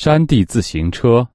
山地自行车。